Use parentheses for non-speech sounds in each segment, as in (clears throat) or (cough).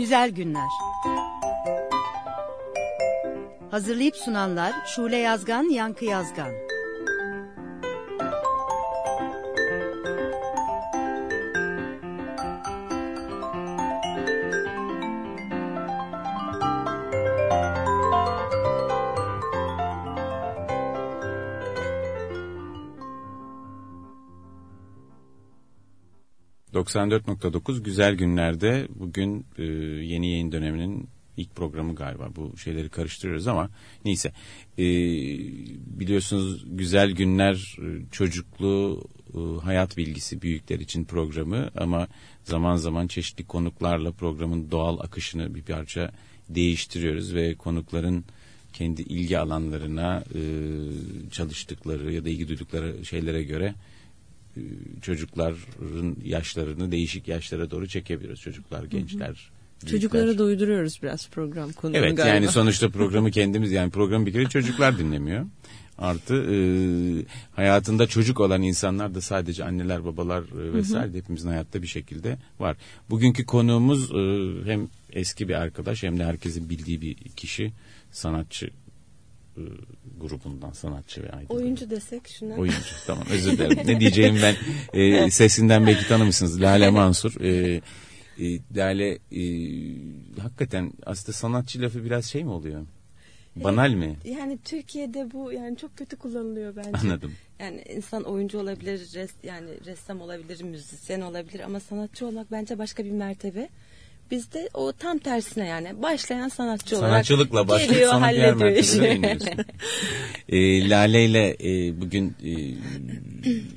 Güzel Günler. Hazırlayıp sunanlar Şule Yazgan, Yankı Yazgan 94.9 güzel günlerde bugün e, yeni yayın döneminin ilk programı galiba. Bu şeyleri karıştırıyoruz ama neyse. E, biliyorsunuz güzel günler e, çocuklu e, hayat bilgisi büyükler için programı ama zaman zaman çeşitli konuklarla programın doğal akışını bir parça değiştiriyoruz ve konukların kendi ilgi alanlarına e, çalıştıkları ya da ilgi duydukları şeylere göre çocukların yaşlarını değişik yaşlara doğru çekebiliyoruz. Çocuklar, gençler, büyükler. Çocuklara doyduruyoruz biraz program konuğunu evet, galiba. yani sonuçta (laughs) programı kendimiz yani programı bir kere çocuklar dinlemiyor. Artı e, hayatında çocuk olan insanlar da sadece anneler, babalar e, vesaire hı hı. hepimizin hayatta bir şekilde var. Bugünkü konuğumuz e, hem eski bir arkadaş hem de herkesin bildiği bir kişi, sanatçı e, grubundan sanatçı ve aydın. Oyuncu desek şuna. Oyuncu tamam özür (laughs) dilerim. ne diyeceğim ben e, sesinden belki tanımışsınız. Lale Mansur. E, e, Lale e, hakikaten aslında sanatçı lafı biraz şey mi oluyor? Banal mi? Yani Türkiye'de bu yani çok kötü kullanılıyor bence. Anladım. Yani insan oyuncu olabilir, res, yani ressam olabilir, müzisyen olabilir ama sanatçı olmak bence başka bir mertebe. Bizde o tam tersine yani başlayan sanatçı olarak Sanatçılıkla başlayıp geliyor, diğer mertebelere iniyorsun. e, Lale ile e, bugün e,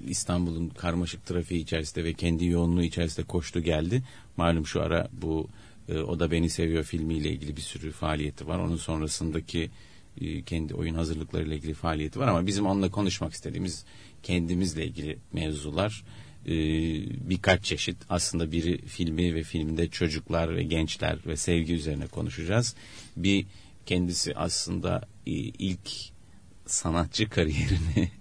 İstanbul'un karmaşık trafiği içerisinde ve kendi yoğunluğu içerisinde koştu geldi. Malum şu ara bu e, O da Beni Seviyor filmiyle ilgili bir sürü faaliyeti var. Onun sonrasındaki e, kendi oyun hazırlıklarıyla ilgili faaliyeti var ama bizim onunla konuşmak istediğimiz kendimizle ilgili mevzular e, birkaç çeşit aslında biri filmi ve filmde çocuklar ve gençler ve sevgi üzerine konuşacağız. Bir kendisi aslında e, ilk sanatçı kariyerini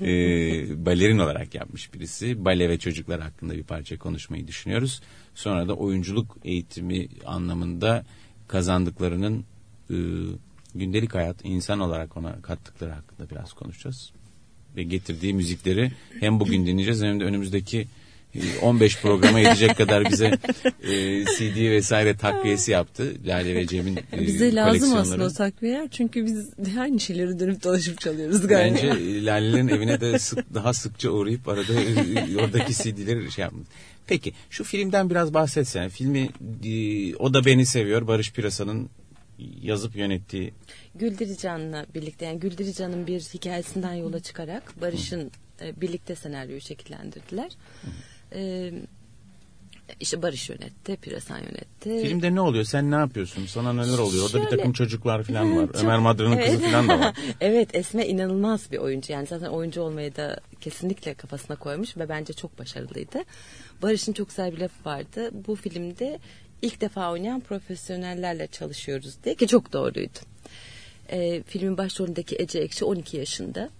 (laughs) e, balerin olarak yapmış birisi. Bale ve çocuklar hakkında bir parça konuşmayı düşünüyoruz. Sonra da oyunculuk eğitimi anlamında kazandıklarının e, gündelik hayat insan olarak ona kattıkları hakkında biraz konuşacağız ve getirdiği müzikleri hem bugün dinleyeceğiz hem de önümüzdeki 15 e, programa yetecek kadar bize e, CD vesaire takviyesi yaptı. Lale ve Cem'in e, Bize lazım aslında o takviyeler çünkü biz aynı şeyleri dönüp dolaşıp çalıyoruz galiba. Bence Lale'lerin evine de sık, daha sıkça uğrayıp arada e, oradaki CD'leri şey yapmış. Peki şu filmden biraz bahsetsene. Filmi e, O da Beni Seviyor Barış Pirasa'nın yazıp yönettiği Güldirican'la birlikte yani Güldirican'ın bir hikayesinden yola çıkarak Barış'ın e, birlikte senaryoyu şekillendirdiler. E, işte Barış yönetti, Pirasan yönetti. Filmde ne oluyor? Sen ne yapıyorsun? Sana neler oluyor? Orada Şöyle, bir takım çocuklar (laughs) falan var. Çok, Ömer Madra'nın evet. kızı falan da var. (laughs) evet Esme inanılmaz bir oyuncu. Yani zaten oyuncu olmayı da kesinlikle kafasına koymuş ve bence çok başarılıydı. Barış'ın çok güzel bir lafı vardı. Bu filmde ilk defa oynayan profesyonellerle çalışıyoruz diye ki çok doğruydu. E, filmin başrolündeki Ece Ekşi 12 yaşında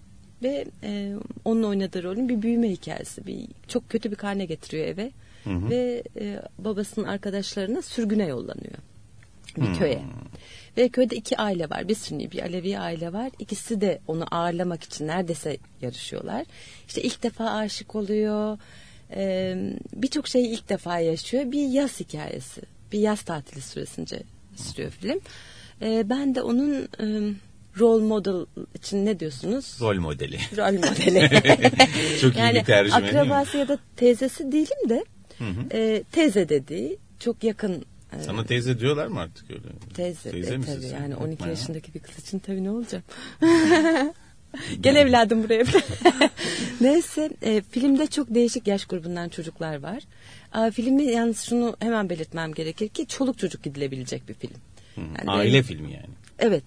ve e, onun oynadığı rolün bir büyüme hikayesi. Bir çok kötü bir karne getiriyor eve hı hı. ve e, babasının arkadaşlarına sürgüne yollanıyor bir hmm. köye. Ve köyde iki aile var. Bir Sünni bir Alevi aile var. İkisi de onu ağırlamak için neredeyse yarışıyorlar. İşte ilk defa aşık oluyor. Ee, Birçok şeyi ilk defa yaşıyor. Bir yaz hikayesi. Bir yaz tatili süresince sürüyor film. E, ben de onun e, rol model için ne diyorsunuz? Rol modeli. (laughs) Rol modeli. (laughs) çok yani iyi bir tercüme akrabası ya da teyzesi değilim de hı hı. E, teyze dediği çok yakın e, sana teyze diyorlar mı artık öyle? Teyze, teyze e, tabii yani 12 Yapma yaşındaki bir kız için tabii ne olacak? (laughs) Gel evladım buraya. Neyse e, filmde çok değişik yaş grubundan çocuklar var. E, filmi yalnız şunu hemen belirtmem gerekir ki çoluk çocuk gidilebilecek bir film. Yani Aile benim, filmi yani. Evet.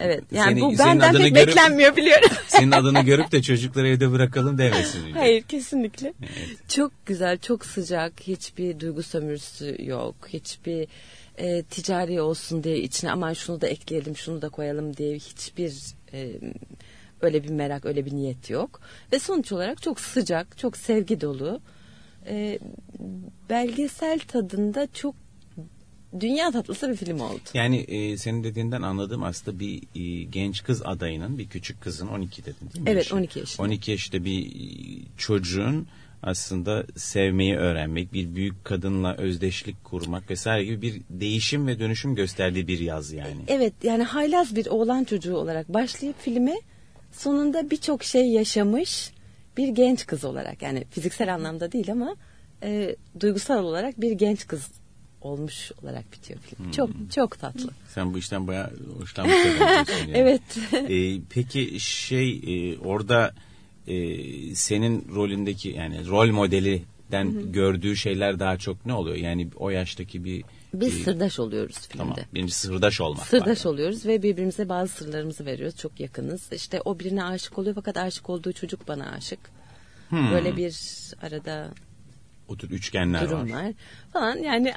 Evet. Yani Seni, bu benden pek görüp, beklenmiyor biliyorum. (laughs) senin adını görüp de çocukları evde bırakalım demesin. (laughs) Hayır kesinlikle. Evet. Çok güzel, çok sıcak. Hiçbir duygu sömürüsü yok. Hiçbir e, ticari olsun diye içine aman şunu da ekleyelim, şunu da koyalım diye hiçbir e, öyle bir merak, öyle bir niyet yok. Ve sonuç olarak çok sıcak, çok sevgi dolu. E, belgesel tadında çok dünya tatlısı bir film oldu. Yani e, senin dediğinden anladığım aslında bir e, genç kız adayının bir küçük kızın 12 dedin değil mi? Evet yaşı? 12 yaşında. 12 yaşında bir çocuğun aslında sevmeyi öğrenmek, bir büyük kadınla özdeşlik kurmak vesaire gibi bir değişim ve dönüşüm gösterdiği bir yaz yani. Evet yani haylaz bir oğlan çocuğu olarak başlayıp filme sonunda birçok şey yaşamış bir genç kız olarak yani fiziksel anlamda değil ama e, duygusal olarak bir genç kız olmuş olarak bitiyor film. Hmm. Çok çok tatlı. Sen bu işten bayağı hoşlanmışsın. yani. (laughs) evet. Ee, (laughs) peki şey e, orada e, senin rolündeki yani rol modelinden Hı-hı. gördüğü şeyler daha çok ne oluyor? Yani o yaştaki bir biz e, sırdaş oluyoruz filmde. Tamam. Birinci sırdaş olmak. Sırdaş var oluyoruz ve birbirimize bazı sırlarımızı veriyoruz. Çok yakınız. İşte o birine aşık oluyor fakat aşık olduğu çocuk bana aşık. Hmm. Böyle bir arada o tür üçgenler durum var. var falan yani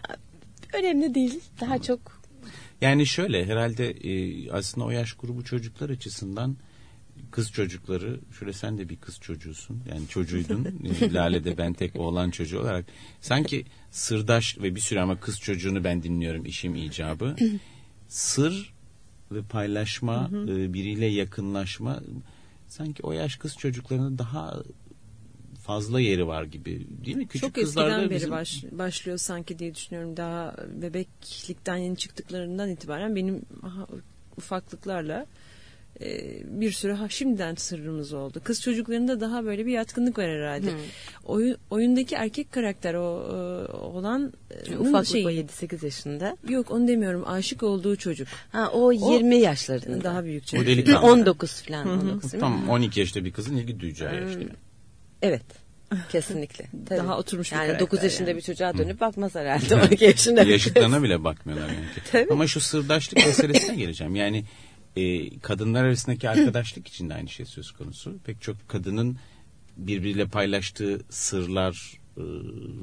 önemli değil. Daha hmm. çok yani şöyle herhalde e, aslında o yaş grubu çocuklar açısından kız çocukları şöyle sen de bir kız çocuğusun. Yani çocuğuydun. (laughs) Lale de ben tek oğlan çocuğu olarak. Sanki sırdaş ve bir süre ama kız çocuğunu ben dinliyorum işim icabı. (clears throat) Sır ve paylaşma e, biriyle yakınlaşma sanki o yaş kız çocuklarının daha fazla yeri var gibi değil mi? Küçük Çok eskiden beri bizim... baş, başlıyor sanki diye düşünüyorum. Daha bebeklikten yeni çıktıklarından itibaren benim ufaklıklarla bir sürü ha, şimdiden sırrımız oldu. Kız çocuklarında daha böyle bir yatkınlık var herhalde. Hmm. Oyun, oyundaki erkek karakter o e, olan e, ufaklık şey, 7-8 yaşında. Yok onu demiyorum. Aşık olduğu çocuk. Ha o 20 o, yaşlarında. Daha büyük çocuk. 19 falan. 19, Tam 12 yaşta bir kızın ilgi duyacağı hmm. yaşta. Evet. Kesinlikle. (laughs) Tabii. Daha oturmuş yani bir Yani 9 yaşında yani. bir çocuğa dönüp bakmaz herhalde 12 yaşında. Yaşıtlarına bile bakmıyorlar yani. (laughs) Tabii. Ama şu sırdaşlık meselesine geleceğim. Yani e, kadınlar arasındaki arkadaşlık için de aynı şey söz konusu. Pek çok kadının birbiriyle paylaştığı sırlar e,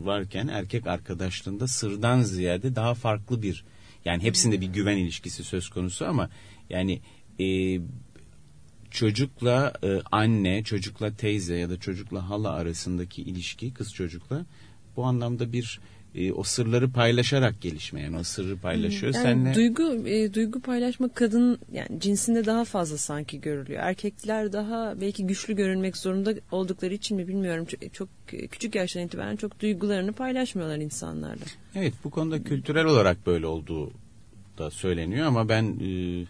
varken erkek arkadaşlığında sırdan ziyade daha farklı bir yani hepsinde bir güven ilişkisi söz konusu ama yani e, çocukla e, anne, çocukla teyze ya da çocukla hala arasındaki ilişki kız çocukla bu anlamda bir e, o sırları paylaşarak gelişme yani o sırrı paylaşıyor. Yani Senle... duygu e, duygu paylaşma kadın yani cinsinde daha fazla sanki görülüyor. Erkekler daha belki güçlü görünmek zorunda oldukları için mi bilmiyorum. Çok, çok küçük yaştan itibaren çok duygularını paylaşmıyorlar insanlarla. Evet bu konuda kültürel olarak böyle olduğu da söyleniyor ama ben e,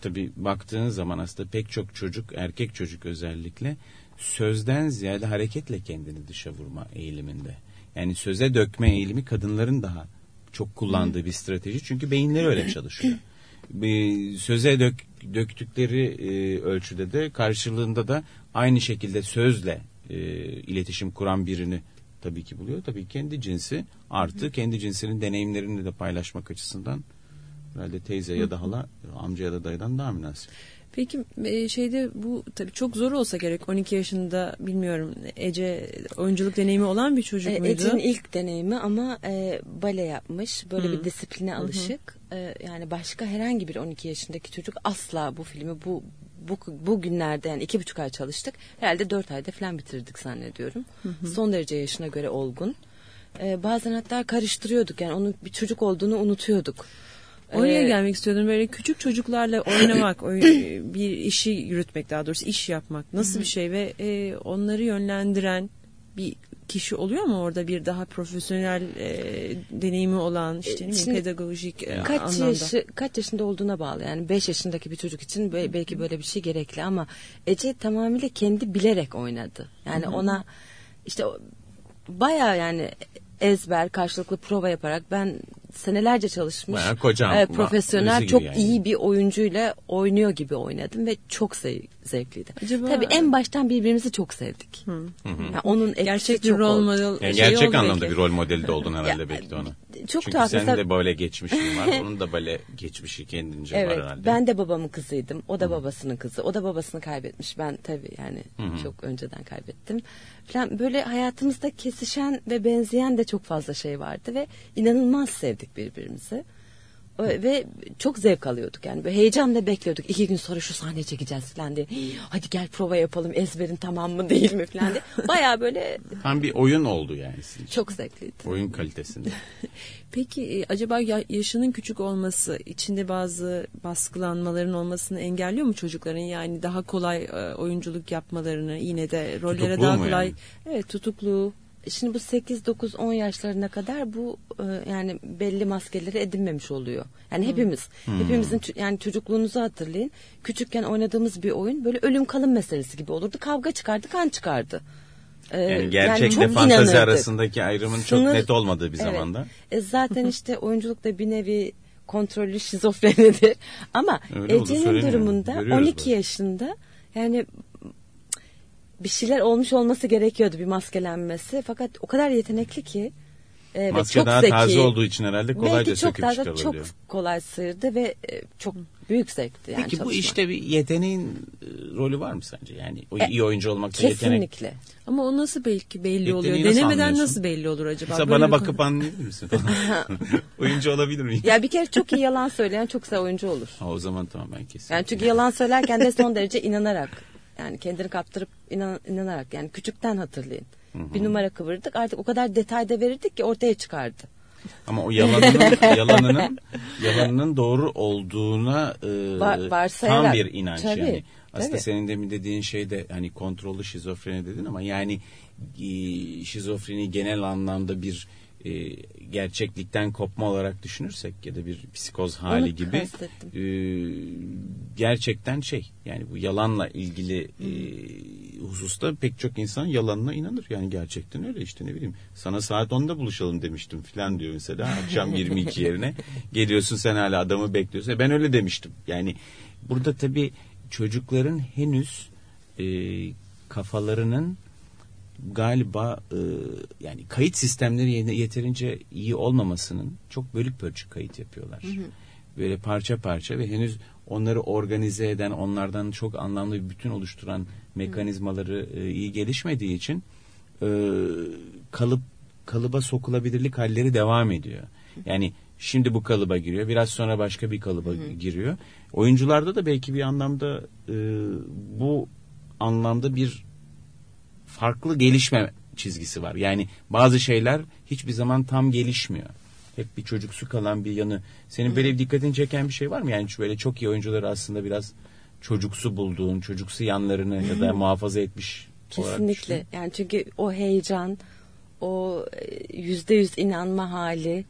tabii baktığın zaman aslında pek çok çocuk erkek çocuk özellikle sözden ziyade hareketle kendini dışa vurma eğiliminde. Yani söze dökme eğilimi kadınların daha çok kullandığı bir strateji. Çünkü beyinleri öyle çalışıyor. (clears throat) Söze dök, döktükleri e, ölçüde de karşılığında da aynı şekilde sözle e, iletişim kuran birini tabii ki buluyor. Tabii kendi cinsi artı kendi cinsinin deneyimlerini de paylaşmak açısından herhalde teyze ya da hala amca ya da dayıdan daha münasip. Peki e, şeyde bu tabii çok zor olsa gerek 12 yaşında bilmiyorum Ece oyunculuk deneyimi olan bir çocuk e, muydu? Ece'nin ilk deneyimi ama e, bale yapmış böyle Hı. bir disipline alışık e, yani başka herhangi bir 12 yaşındaki çocuk asla bu filmi bu bu, bu günlerde yani iki buçuk ay çalıştık herhalde dört ayda falan bitirdik zannediyorum hı hı. son derece yaşına göre olgun e, bazen hatta karıştırıyorduk yani onun bir çocuk olduğunu unutuyorduk. Oraya ee, gelmek istiyordum böyle küçük çocuklarla oynamak, (coughs) bir işi yürütmek daha doğrusu iş yapmak nasıl bir şey ve e, onları yönlendiren bir kişi oluyor mu orada bir daha profesyonel e, deneyimi olan işte Şimdi, mi, pedagojik e, kaç anlamda? Yaşı, kaç yaşında olduğuna bağlı yani 5 yaşındaki bir çocuk için belki böyle bir şey gerekli ama Ece tamamıyla kendi bilerek oynadı. Yani Hı-hı. ona işte baya yani ezber karşılıklı prova yaparak ben senelerce çalışmış Bayağı kocam, e, profesyonel çok yani. iyi bir oyuncuyla oynuyor gibi oynadım ve çok zevkliydi. Acaba... Tabii en baştan birbirimizi çok sevdik. Hı. Yani onun gerçek bir rol model yani şey gerçek anlamda belki. bir rol modeli de oldun (laughs) herhalde ya, belki de ona. Çok Çünkü tuhaf. senin de böyle geçmişin var. (laughs) onun da böyle geçmişi kendince evet, var herhalde. Ben de babamın kızıydım. O da babasının kızı. O da babasını kaybetmiş. Ben tabii yani çok önceden kaybettim. Falan böyle hayatımızda kesişen ve benzeyen de çok fazla şey vardı ve inanılmaz sevdik birbirimizi. Ve çok zevk alıyorduk yani. Böyle heyecanla bekliyorduk. İki gün sonra şu sahne çekeceğiz falan diye. Hadi gel prova yapalım ezberin tamam mı değil mi falan diye. (laughs) Baya böyle. Tam bir oyun oldu yani. Sizin çok zevkliydi. Oyun kalitesinde. (laughs) Peki e, acaba yaşının küçük olması içinde bazı baskılanmaların olmasını engelliyor mu çocukların? Yani daha kolay e, oyunculuk yapmalarını yine de rollere Tutukluğu daha kolay. yani? Evet tutukluğu. Şimdi bu 8 9 10 yaşlarına kadar bu e, yani belli maskeleri edinmemiş oluyor. Yani hepimiz hepimizin ç- yani çocukluğunuzu hatırlayın. Küçükken oynadığımız bir oyun böyle ölüm kalım meselesi gibi olurdu. Kavga çıkardı, kan çıkardı. Ee, Yani gerçekle çok fantazi inanırdık. arasındaki ayrımın çok Sınır- net olmadığı bir Evet. zamanda. E zaten (laughs) işte oyunculuk da bir nevi kontrollü şizofrenidir. (laughs) Ama Ece'nin durumunda Görüyoruz 12 bunu. yaşında yani bir şeyler olmuş olması gerekiyordu bir maskelenmesi. Fakat o kadar yetenekli ki e, ve Maske çok daha zeki. taze olduğu için herhalde kolayca Belki çok söküp çıkarılabiliyor. çok kolay sıyırdı ve e, çok büyük zevkti yani Peki bu çalışmak. işte bir yeteneğin e, rolü var mı sence? Yani o E, iyi oyuncu olmakta yetenek. Kesinlikle. Ama o nasıl belki belli Yeteneği oluyor? nasıl Denemeden anlıyorsun? nasıl belli olur acaba? Mesela Böyle bana bakıp konu- anlayabilir misin? (laughs) oyuncu olabilir miyim? Ya bir kere çok iyi yalan söyleyen çok güzel oyuncu olur. Ha, o zaman tamam ben kesin. Yani çünkü yalan söylerken de son derece inanarak yani kendini kaptırıp inan, inanarak yani küçükten hatırlayın. Bir numara kıvırdık artık o kadar detayda verirdik ki ortaya çıkardı. Ama o yalanının (laughs) yalanının yalanının doğru olduğuna e, Va- varsayarak. tam bir inanç Tabii, yani. Aslında tabii. senin demin dediğin şey de hani kontrollü şizofreni dedin ama yani e, şizofreni genel anlamda bir e, gerçeklikten kopma olarak düşünürsek ya da bir psikoz hali Onu gibi e, gerçekten şey yani bu yalanla ilgili e, hususta pek çok insan yalanına inanır. Yani gerçekten öyle işte ne bileyim sana saat 10'da buluşalım demiştim filan diyor mesela akşam (laughs) 22 yerine. Geliyorsun sen hala adamı bekliyorsun. E, ben öyle demiştim. Yani burada tabii çocukların henüz e, kafalarının galiba e, yani kayıt sistemleri yeterince iyi olmamasının çok bölük pörçük kayıt yapıyorlar. Böyle parça parça ve henüz onları organize eden, onlardan çok anlamlı bir bütün oluşturan mekanizmaları e, iyi gelişmediği için e, kalıp kalıba sokulabilirlik halleri devam ediyor. Yani şimdi bu kalıba giriyor, biraz sonra başka bir kalıba giriyor. Oyuncularda da belki bir anlamda e, bu anlamda bir farklı gelişme çizgisi var. Yani bazı şeyler hiçbir zaman tam gelişmiyor. Hep bir çocuksu kalan bir yanı. Senin böyle bir dikkatini çeken bir şey var mı? Yani şu böyle çok iyi oyuncuları aslında biraz çocuksu bulduğun, çocuksu yanlarını ya da (laughs) muhafaza etmiş Kesinlikle. Yani çünkü o heyecan, o e, yüzde yüz inanma hali,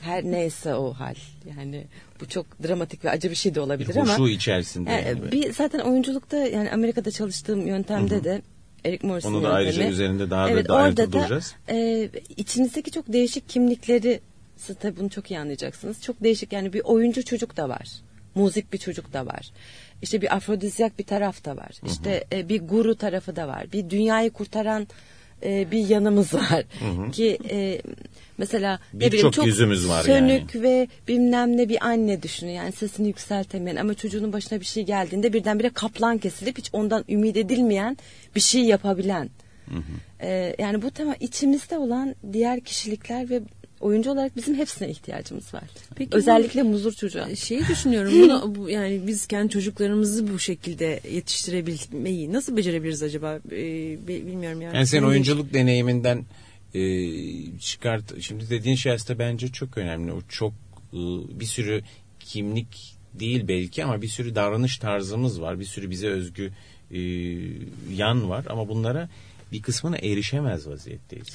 her neyse o hal. Yani bu çok dramatik ve acı bir şey de Bir olabilir ama. huşu içerisinde. Yani yani bir zaten oyunculukta yani Amerika'da çalıştığım yöntemde de Eric Morris'in Onu da ayrıca yöntemi. üzerinde daha da evet, da orada da duracağız. e, içinizdeki çok değişik kimlikleri siz tabii bunu çok iyi anlayacaksınız. Çok değişik yani bir oyuncu çocuk da var. Muzik bir çocuk da var. İşte bir afrodizyak bir taraf da var. İşte e, bir guru tarafı da var. Bir dünyayı kurtaran e, bir yanımız var. Ki e, mesela ne Birçok bileyim çok yüzümüz var sönük ve bilmem ne bir anne düşünün. Yani sesini yükseltemeyen ama çocuğunun başına bir şey geldiğinde birdenbire kaplan kesilip hiç ondan ümit edilmeyen bir şey yapabilen. Ee, yani bu tema içimizde olan diğer kişilikler ve oyuncu olarak bizim hepsine ihtiyacımız var. Peki bu- Özellikle muzur çocuğa. Şeyi düşünüyorum bunu bu, yani biz kendi çocuklarımızı bu şekilde yetiştirebilmeyi nasıl becerebiliriz acaba Ee, bilmiyorum yani. Yani senin oyunculuk deneyiminden e, çıkart. Şimdi dediğin şey aslında bence çok önemli. O çok e, bir sürü kimlik değil belki ama bir sürü davranış tarzımız var. Bir sürü bize özgü e, yan var ama bunlara bir kısmına erişemez vaziyetteyiz.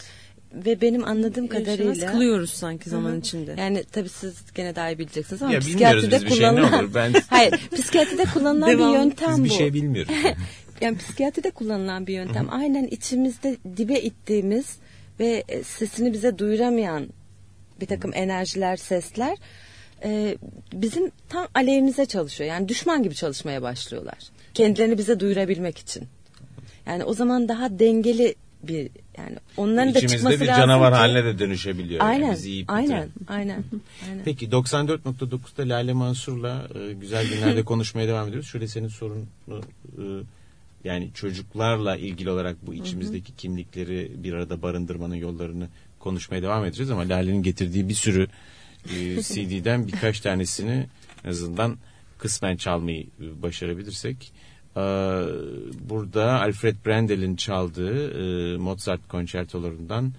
Ve benim anladığım Yaşamaz, kadarıyla kılıyoruz sanki zaman Hı hı. içinde. Yani tabii siz gene daha iyi bileceksiniz ama Ya psikiyatride biz bir şey, ne kullanılan olur, ben- (laughs) Hayır, psikiyatride kullanılan Devam. bir yöntem Biz bu. bir şey bilmiyoruz. (laughs) yani psikiyatride kullanılan bir yöntem. Aynen içimizde dibe ittiğimiz ve e, sesini bize duyuramayan bir takım enerjiler, sesler e, bizim tam aleyhimize çalışıyor. Yani düşman gibi çalışmaya başlıyorlar. Kendilerini bize duyurabilmek için. Yani o zaman daha dengeli bir yani onların da İçimizde çıkması bir lazım canavar ki- haline de dönüşebiliyor. yani Aynen, bizi yiyip aynen, aynen, aynen. Peki 94.9'da Lale Mansur'la e, güzel günlerde konuşmaya devam ediyoruz. Şöyle senin sorunu e, yani çocuklarla ilgili olarak bu içimizdeki kimlikleri bir arada barındırmanın yollarını konuşmaya devam edeceğiz ama Lale'nin getirdiği bir sürü e, (laughs) CD'den birkaç tanesini en azından kısmen çalmayı e, başarabilirsek. E, burada Alfred Brendel'in çaldığı e, Mozart konçertolarından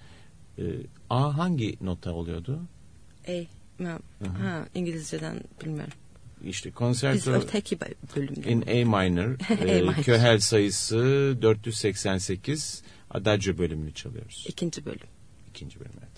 e, A hangi nota oluyordu? E, ha, ha, İngilizceden bilmiyorum. İşte Biz konserto öteki bölümde. in A minor, (laughs) A e, minor. Köhel sayısı 488 Adagio bölümünü çalıyoruz. İkinci bölüm. İkinci bölüm evet.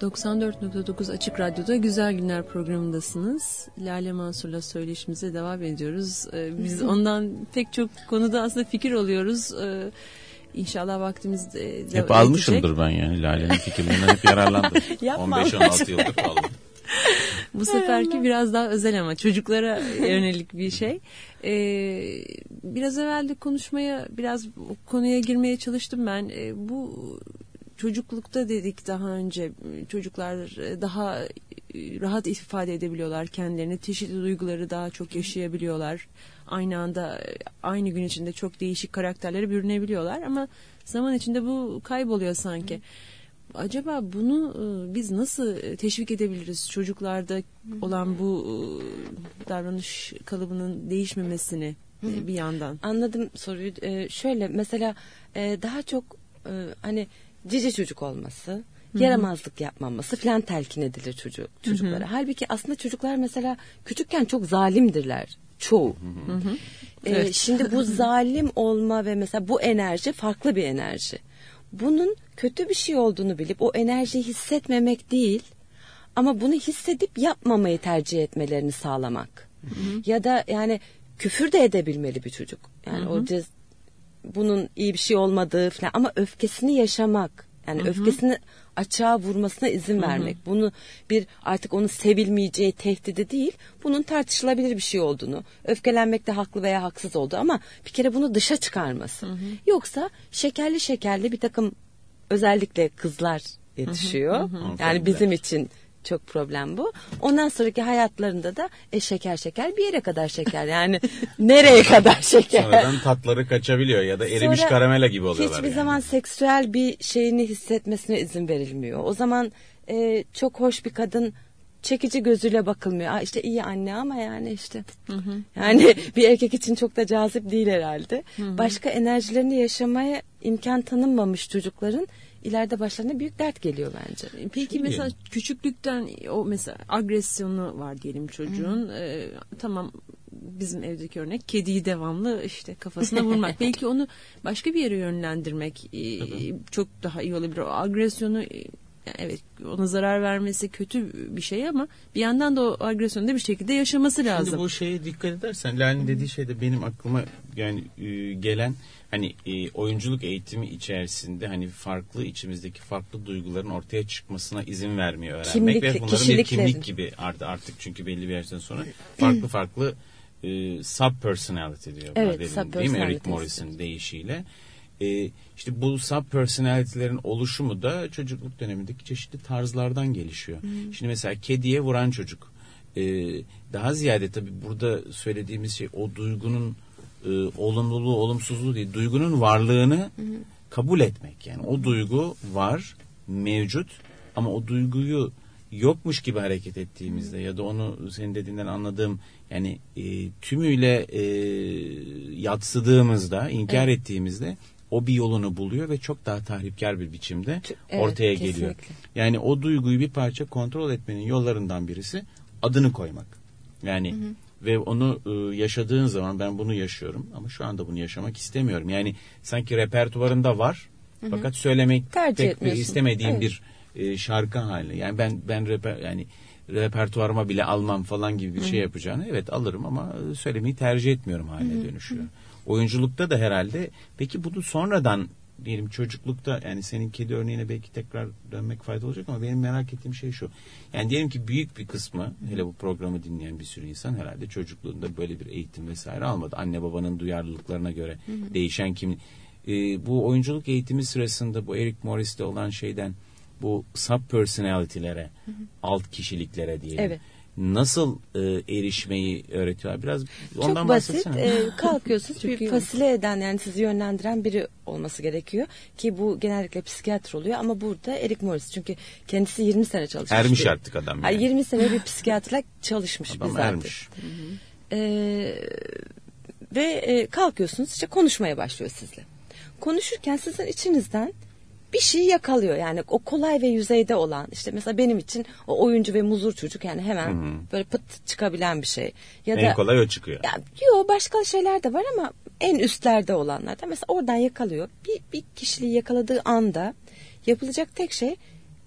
...94.9 Açık Radyo'da Güzel Günler programındasınız. Lale Mansur'la söyleşimize devam ediyoruz. Ee, biz (laughs) ondan pek çok konuda aslında fikir oluyoruz. Ee, İnşallah vaktimiz de, Hep yetecek. almışımdır ben yani Lale'nin fikirlerinden hep yararlandım. (laughs) Yapma 15-16 yıldır aldım. Bu seferki biraz daha özel ama çocuklara (laughs) yönelik bir şey. Ee, biraz evvel de konuşmaya biraz konuya girmeye çalıştım ben. Ee, bu çocuklukta dedik daha önce çocuklar daha rahat ifade edebiliyorlar kendilerini. Çeşitli duyguları daha çok yaşayabiliyorlar. Aynı anda aynı gün içinde çok değişik karakterlere bürünebiliyorlar ama zaman içinde bu kayboluyor sanki. Acaba bunu e, biz nasıl teşvik edebiliriz çocuklarda olan bu e, davranış kalıbının değişmemesini e, bir yandan? Anladım soruyu. Şöyle mesela e, daha çok e, hani cici çocuk olması, yaramazlık yapmaması falan telkin edilir çocuk çocuklara. Halbuki aslında çocuklar mesela küçükken çok zalimdirler çoğu. Ee, Evet. Şimdi bu (laughs) zalim olma ve mesela bu enerji farklı bir enerji. Bunun kötü bir şey olduğunu bilip o enerjiyi hissetmemek değil ama bunu hissedip yapmamayı tercih etmelerini sağlamak. Ya da yani küfür de edebilmeli bir çocuk. Yani o cez, bunun iyi bir şey olmadığı falan ama öfkesini yaşamak yani Hı-hı. öfkesini açığa vurmasına izin vermek. Hı-hı. Bunu bir artık onu sevilmeyeceği tehdidi değil, bunun tartışılabilir bir şey olduğunu, öfkelenmekte haklı veya haksız oldu ama bir kere bunu dışa çıkarması. Hı-hı. Yoksa şekerli şekerli bir takım özellikle kızlar yetişiyor. Hı hı hı. Yani bizim için çok problem bu. Ondan sonraki hayatlarında da e, şeker şeker bir yere kadar şeker. Yani (laughs) nereye kadar şeker? Sonradan tatları kaçabiliyor ya da erimiş Sonra karamela gibi oluyorlar. Hiçbir yani. zaman seksüel bir şeyini hissetmesine izin verilmiyor. O zaman e, çok hoş bir kadın çekici gözüyle bakılmıyor. Aa, işte iyi anne ama yani işte hı hı. yani (laughs) bir erkek için çok da cazip değil herhalde. Hı hı. Başka enerjilerini yaşamaya imkan tanınmamış çocukların ileride başlarına büyük dert geliyor bence. Peki Şimdi, mesela küçüklükten o mesela agresyonu var diyelim çocuğun. Ee, tamam bizim evdeki örnek kediyi devamlı işte kafasına vurmak. (laughs) Belki onu başka bir yere yönlendirmek e, çok daha iyi olabilir. O agresyonu e, evet ona zarar vermesi kötü bir şey ama bir yandan da o agresyonu da bir şekilde yaşaması lazım. Şimdi bu şeye dikkat edersen Lale'nin dediği şey de benim aklıma yani e, gelen hani e, oyunculuk eğitimi içerisinde hani farklı içimizdeki farklı duyguların ortaya çıkmasına izin vermiyor öğrenmek Kimlik, ve bunların bir kimlik gibi artık çünkü belli bir yaştan sonra farklı farklı e, sub personality diyor. Evet, dedim, değil mi Eric Morris'in deyişiyle. E, işte bu sub personality'lerin oluşumu da çocukluk dönemindeki çeşitli tarzlardan gelişiyor. Hmm. Şimdi mesela kediye vuran çocuk. E, daha ziyade tabii burada söylediğimiz şey o duygunun e, olumluluğu, olumsuzluğu değil, duygunun varlığını hı kabul etmek. Yani o duygu var, mevcut ama o duyguyu yokmuş gibi hareket ettiğimizde ya da onu senin dediğinden anladığım yani e, tümüyle e, yatsıdığımızda, inkar evet. ettiğimizde o bir yolunu buluyor ve çok daha tahripkar bir biçimde evet, ortaya kesinlikle. geliyor. Yani o duyguyu bir parça kontrol etmenin yollarından birisi adını koymak. Yani hı hı ve onu e, yaşadığın zaman ben bunu yaşıyorum ama şu anda bunu yaşamak istemiyorum. Yani sanki repertuarında var hı hı. fakat söylemek Tercih pek istemediğim evet. bir e, şarkı haline. Yani ben ben reper yani repertuarıma bile almam falan gibi bir şey yapacağını evet alırım ama söylemeyi tercih etmiyorum haline dönüşüyor. Oyunculukta da herhalde peki bunu sonradan diyelim çocuklukta yani senin kedi örneğine belki tekrar dönmek faydalı olacak ama benim merak ettiğim şey şu. Yani diyelim ki büyük bir kısmı hele bu programı dinleyen bir sürü insan herhalde çocukluğunda böyle bir eğitim vesaire almadı. Anne babanın duyarlılıklarına göre değişen kim ee, bu oyunculuk eğitimi sırasında bu Eric Morris'te olan şeyden bu sub personality'lere, alt kişiliklere diyelim. Evet nasıl e, erişmeyi öğretiyorlar? Biraz ondan Çok basit. E, kalkıyorsunuz (laughs) bir fasile eden yani sizi yönlendiren biri olması gerekiyor. Ki bu genellikle psikiyatr oluyor ama burada Eric Morris çünkü kendisi 20 sene çalışmış. Ermiş bir, artık adam yani. 20 sene bir psikiyatrla çalışmış adam bizzat. ermiş. E, ve e, kalkıyorsunuz işte konuşmaya başlıyor sizle. Konuşurken sizin içinizden bir şey yakalıyor yani o kolay ve yüzeyde olan işte mesela benim için o oyuncu ve muzur çocuk yani hemen Hı-hı. böyle pıt çıkabilen bir şey. Ya en da, kolay o çıkıyor. Ya, yok başka şeyler de var ama en üstlerde olanlar da mesela oradan yakalıyor. Bir, bir kişiliği yakaladığı anda yapılacak tek şey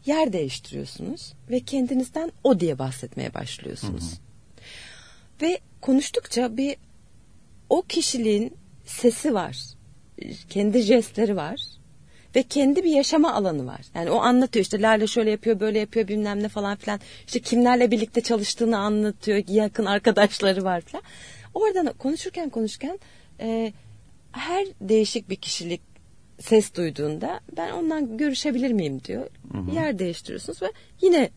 yer değiştiriyorsunuz ve kendinizden o diye bahsetmeye başlıyorsunuz. Hı-hı. Ve konuştukça bir o kişiliğin sesi var. Kendi jestleri var ve kendi bir yaşama alanı var. Yani o anlatıyor işte Lale şöyle yapıyor böyle yapıyor bilmem ne falan filan. İşte kimlerle birlikte çalıştığını anlatıyor. Yakın arkadaşları var falan. Oradan konuşurken konuşurken e, her değişik bir kişilik ses duyduğunda ben ondan görüşebilir miyim diyor. Hı hı. Yer değiştiriyorsunuz ve yine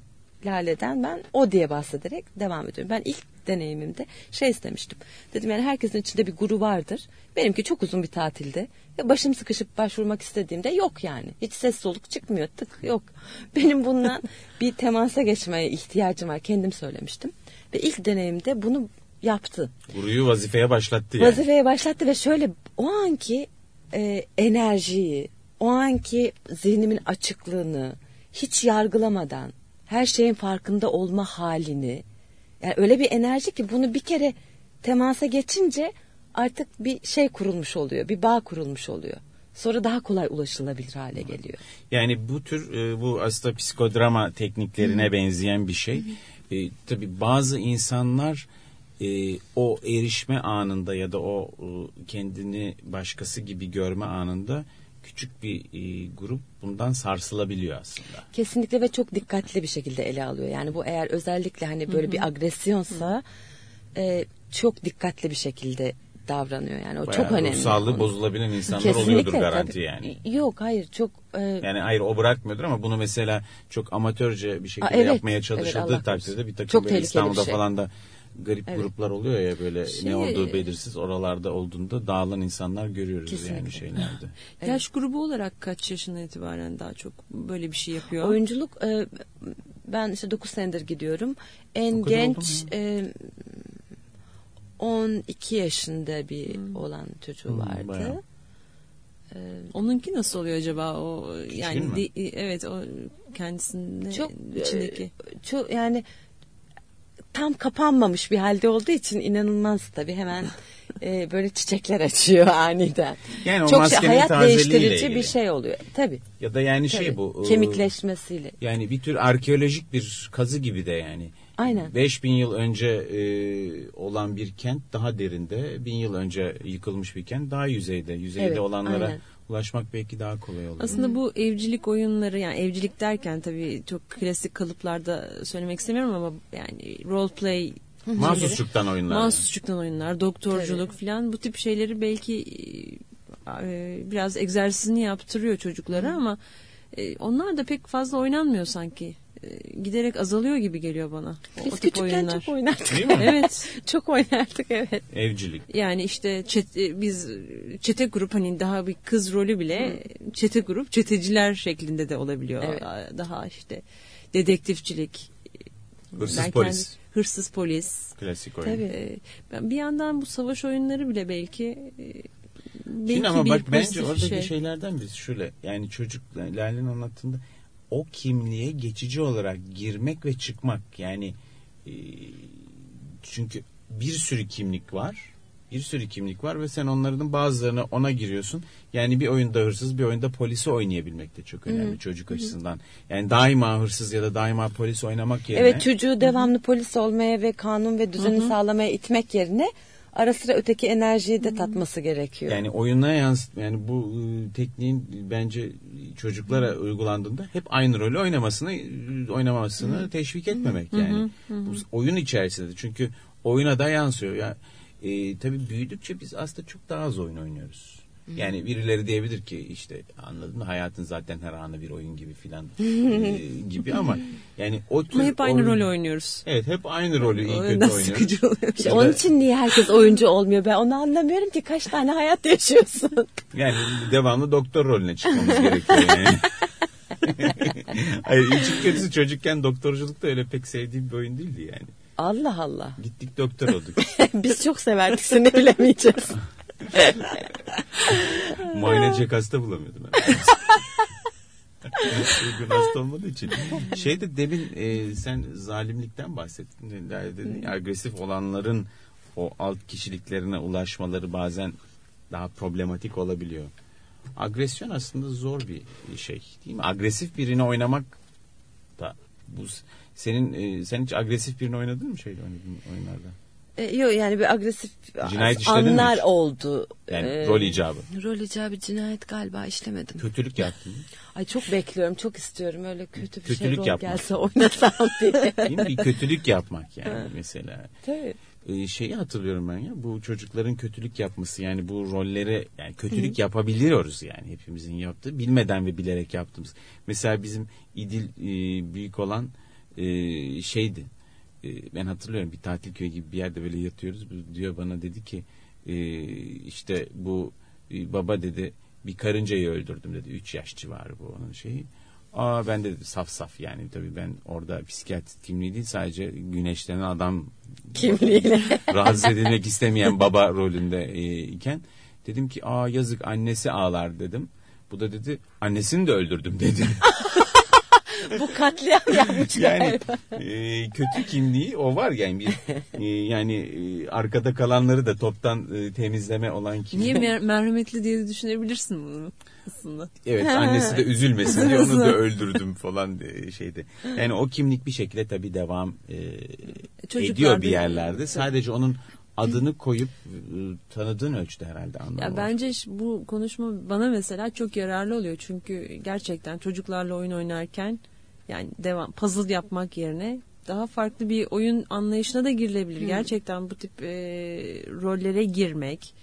Lale'den ben o diye bahsederek devam ediyorum. Ben ilk deneyimimde şey istemiştim. Dedim yani herkesin içinde bir guru vardır. Benimki çok uzun bir tatilde. Ve başım sıkışıp başvurmak istediğimde yok yani. Hiç ses soluk çıkmıyor. Tık yok. (laughs) Benim bundan bir temasa geçmeye ihtiyacım var. Kendim söylemiştim. Ve ilk deneyimde bunu yaptı. Guruyu vazifeye başlattı yani. Vazifeye başlattı ve şöyle o anki e, enerjiyi, o anki zihnimin açıklığını hiç yargılamadan her şeyin farkında olma halini yani öyle bir enerji ki bunu bir kere temasa geçince artık bir şey kurulmuş oluyor. Bir bağ kurulmuş oluyor. Sonra daha kolay ulaşılabilir hale geliyor. Yani bu tür e, bu aslında psikodrama tekniklerine Hı. benzeyen bir şey. E, tabii bazı insanlar e, o erişme anında ya da o e, kendini başkası gibi görme anında küçük bir e, grup bundan sarsılabiliyor aslında. Kesinlikle ve çok dikkatli bir şekilde ele alıyor. Yani bu eğer özellikle hani böyle bir agresyonsa e, çok dikkatli bir şekilde davranıyor. Yani o Bayağı çok önemli. Ruhsallığı bozulabilen insanlar Kesinlikle, oluyordur garanti tabii. yani. Yok hayır çok e, Yani hayır o bırakmıyordur ama bunu mesela çok amatörce bir şekilde Aa, evet, yapmaya evet, çalışıldığı Allah takdirde bir takım Çok böyle tehlikeli bir İstanbul'da şey. falan da garip Evet. gruplar oluyor ya böyle Şey- ne olduğu belirsiz oralarda olduğunda dağılan insanlar görüyoruz yani Kesinlikle. şeylerde. (laughs) Yaş grubu olarak kaç yaşından itibaren daha çok böyle bir şey yapıyor? oyunculuk e, ben işte 9 senedir gidiyorum. En genç mu e, 12 yaşında bir Hmm. olan çocuğu Hmm, vardı. bayağı. E, Onunki nasıl oluyor acaba o yani mi? de- evet o kendisinde çok içindeki çok yani tam kapanmamış bir halde olduğu için inanılmaz tabii hemen e, böyle çiçekler açıyor (laughs) aniden. Yani o çok şey, hayat değiştirici ilgili. bir şey oluyor. Tabii. Ya da yani tabii. şey bu. e, kemikleşmesiyle. Yani bir tür arkeolojik bir kazı gibi de yani. Aynen. 5000 yıl önce e, olan bir kent daha derinde, 1000 yıl önce yıkılmış bir kent daha yüzeyde. Yüzeyde Evet, olanlara aynen. Ulaşmak belki daha kolay oluyor. Aslında bu evcilik oyunları yani evcilik derken tabii çok klasik kalıplarda söylemek istemiyorum ama yani role play Mahsusçuktan oyunlar. mahsusçuktan oyunlar, doktorculuk filan bu tip şeyleri belki e, biraz egzersizini yaptırıyor çocuklara ama e, onlar da pek fazla oynanmıyor sanki. E, giderek azalıyor gibi geliyor bana. O, Biz o tip küçükken oyunlar. çok oynardık. Değil mi? Evet. (laughs) çok oynardık evet. Evcilik. Yani işte çet, e, biz çete grup hani daha bir kız rolü bile çete grup çeteciler şeklinde de olabiliyor. Evet. Daha işte dedektifçilik. Hırsız belki polis. hani hırsız polis. Klasik oyun. Tabii. Ben bir yandan bu savaş oyunları bile belki e, belki Şimdi ama bak bence oradaki şey. şeylerden biz şöyle yani çocuk Lale'nin anlattığında o kimliğe geçici olarak girmek ve çıkmak yani e, çünkü bir sürü kimlik var bir sürü kimlik var ve sen onların bazılarına ona giriyorsun. Yani bir oyunda hırsız bir oyunda polisi oynayabilmek de çok önemli çocuk açısından. Yani daima hırsız ya da daima polis oynamak yerine. Evet çocuğu devamlı polis olmaya ve kanun ve düzeni sağlamaya itmek yerine ara sıra öteki enerjiyi de tatması gerekiyor. Yani oyuna yansıt yani bu e, tekniğin bence çocuklara uygulandığında hep aynı rolü oynamasını e, oynamamasını teşvik etmemek yani. Bu oyun içerisinde de. çünkü oyuna da yansıyor. Ya e, tabii büyüdükçe biz aslında çok daha az oyun oynuyoruz. Yani birileri diyebilir ki işte anladın mı hayatın zaten her anı bir oyun gibi filan (laughs) e, gibi ama yani o tür Ama hep aynı oyun- rolü oynuyoruz. Evet hep aynı rolü iyi kötü oynuyoruz. sıkıcı oluyor. İşte onun için niye herkes oyuncu olmuyor ben onu anlamıyorum ki kaç tane hayat yaşıyorsun. Yani devamlı doktor rolüne çıkmamız gerekiyor yani. (laughs) Hayır için kötüsü çocukken doktorculuk da öyle pek sevdiğim bir oyun değildi yani. Allah Allah. Gittik doktor olduk. (laughs) Biz çok severdik seni bilemeyeceğiz. (laughs) Muayene edecek hasta bulamıyordum. Uygun (laughs) hasta olmadığı için. Şeyde demin e, sen zalimlikten bahsettin. Dedin, ya, agresif olanların o alt kişiliklerine ulaşmaları bazen daha problematik olabiliyor. Agresyon aslında zor bir şey değil mi? Agresif birini oynamak da bu senin e, sen hiç agresif birini oynadın mı şeyde oynadın oyunlarda? E, yok yani bir agresif Cinayet mi anlar hiç? oldu. Yani E, rol icabı. Rol icabı cinayet galiba işlemedim. Kötülük yaptın mı? Ay çok bekliyorum, çok istiyorum öyle kötü bir şey Kötülük rol yapmak. gelse oynasam diye. (laughs) Değil mi? Bir kötülük yapmak yani mesela. Tabii. Ee, şeyi hatırlıyorum ben ya bu çocukların kötülük yapması yani bu rolleri yani kötülük yapabiliyoruz yani hepimizin yaptığı bilmeden ve bilerek yaptığımız. Mesela bizim İdil e, büyük olan e, şeydi E, ben hatırlıyorum bir tatil köyü gibi bir yerde böyle yatıyoruz diyor bana dedi ki e, işte bu e, baba dedi bir karıncayı öldürdüm dedi 3 yaş civarı bu onun şeyi. Aa ben de saf saf yani tabii ben orada psikiyatrist kimliği değil sadece güneşlenen adam Kimliğiyle. (laughs) rahatsız edilmek istemeyen baba rolünde e, iken dedim ki aa yazık annesi ağlar dedim. Bu da dedi annesini de öldürdüm dedi. (laughs) (laughs) Bu katliam yapmış yani galiba. e, kötü kimliği o var yani bir e, yani e, arkada kalanları da toptan e, temizleme olan kimliği. Niye mer- merhametli diye düşünebilirsin bunu aslında. Evet annesi de üzülmesin diye onu da öldürdüm falan de- şeyde. Yani o kimlik bir şekilde tabii devam e, ediyor bir yerlerde. Sadece onun adını koyup e, tanıdığın ölçüde herhalde anlamı ya Bence bu konuşma bana mesela çok yararlı oluyor. Çünkü gerçekten çocuklarla oyun oynarken yani devam puzzle yapmak yerine daha farklı bir oyun anlayışına da girilebilir. Hmm. Gerçekten bu tip e, rollere girmek,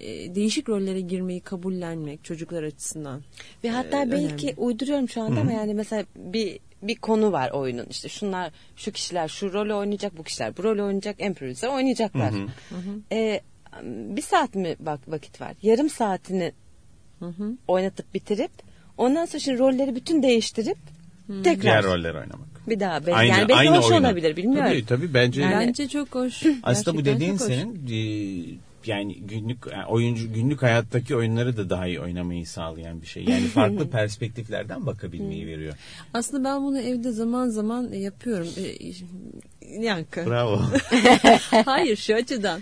e, değişik rollere girmeyi kabullenmek çocuklar açısından. Ve hatta e, belki önemli. uyduruyorum şu anda Hı. ama yani mesela bir bir konu var oyunun. İşte şunlar, şu kişiler şu rolü oynayacak, bu kişiler bu rolü oynayacak, improviser oynayacaklar. Hı hı. E, bir saat mi bak vakit var? Yarım saatini hı hı. oynatıp bitirip ondan sonra şimdi rolleri bütün değiştirip hı. Tekrar diğer rolleri oynamak. Bir daha. Ben, aynı, yani belki aynı hoş oyunu. olabilir bilmiyorum. Tabii tabii bence. Yani, bence çok hoş. (clears throat) Aslında bu dediğin senin yani günlük yani oyuncu günlük hayattaki oyunları da daha iyi oynamayı sağlayan bir şey. Yani farklı (laughs) perspektiflerden bakabilmeyi veriyor. Aslında ben bunu evde zaman zaman yapıyorum. E, Yankı. Bravo. (laughs) Hayır şu açıdan.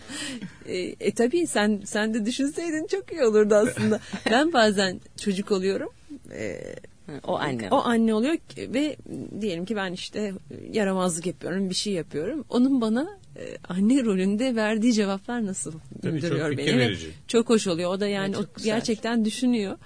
E, e tabii sen sen de düşünseydin çok iyi olurdu aslında. (laughs) ben bazen çocuk oluyorum. E, o anne. O anne oluyor ve diyelim ki ben işte yaramazlık yapıyorum, bir şey yapıyorum. Onun bana e, anne rolünde verdiği cevaplar nasıl çok beni. Verici. Çok hoş oluyor. O da yani o gerçekten düşünüyor.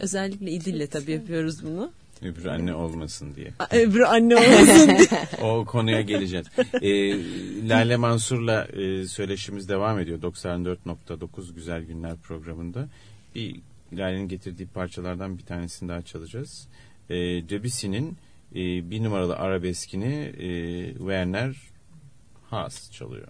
Özellikle İdil'le tabii yapıyoruz bunu. Öbürü anne olmasın diye. Öbürü anne olmasın (laughs) diye. o konuya geleceğiz. Ee, Lale Mansur'la e, söyleşimiz devam ediyor. 94.9 Güzel Günler programında. Bir Lale'nin getirdiği parçalardan bir tanesini daha çalacağız. E, Debussy'nin e, bir numaralı arabeskini e, Werner Haas çalıyor.